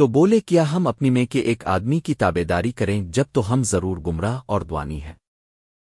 تو بولے، کیا ہم اپنی میں کے ایک آدمی کی تابے داری کریں جب تو ہم ضرور گمراہ اور دوانی ہے